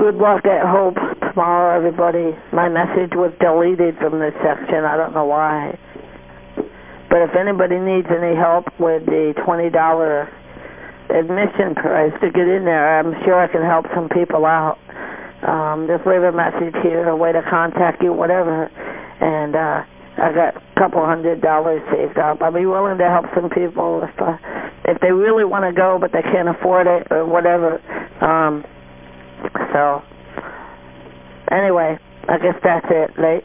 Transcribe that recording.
Good luck at Hope tomorrow, everybody. My message was deleted from this section. I don't know why. But if anybody needs any help with the $20 admission price to get in there, I'm sure I can help some people out. Um, just leave a message here, a way to contact you, whatever. And uh, I got a couple hundred dollars saved up. I'll be willing to help some people if uh, if they really want to go but they can't afford it or whatever. Um, so, anyway, I guess that's it, right?